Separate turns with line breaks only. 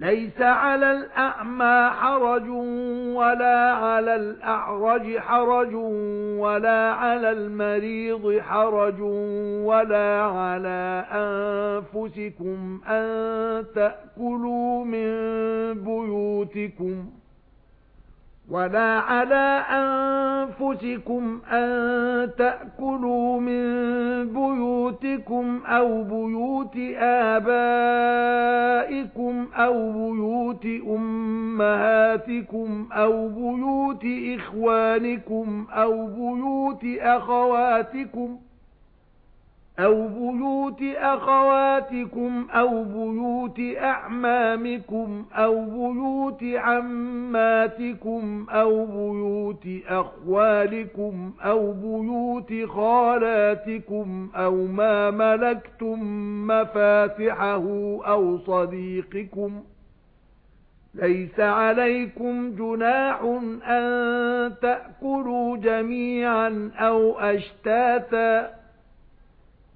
لَيْسَ عَلَى الْأَعْمَى حَرَجٌ وَلَا عَلَى الْأَعْرَجِ حَرَجٌ وَلَا عَلَى الْمَرِيضِ حَرَجٌ وَلَا عَلَى أَنفُسِكُمْ أَن تَأْكُلُوا مِن بُيُوتِكُمْ وَلَا عَلَى أَنفُسِكُمْ أَن تَأْكُلُوا مِن بُيُوتِكُمْ أَوْ بُيُوتِ آبَائِكُمْ أَوْ بُيُوتِ أُمَّهَاتِكُمْ أَوْ بُيُوتِ إِخْوَانِكُمْ أَوْ بُيُوتِ أَخَوَاتِكُمْ أَوْ بُيُوتِ أَخَوَاتِكُمْ أَوْ بُيُوتِ أَعْمَامِكُمْ أَوْ بُيُوتِ عَمَّاتِكُمْ أَوْ بُيُوتِ أَخْوَالِكُمْ أَوْ بُيُوتِ خَالَاتِكُمْ أَوْ مَا مَلَكْتُمْ مَفَاتِحَهُ أَوْ صَدِيقِكُمْ لَيْسَ عَلَيْكُمْ جُنَاحٌ أَن تَأْكُلُوا جَمِيعًا أَوْ أَشْتَاتًا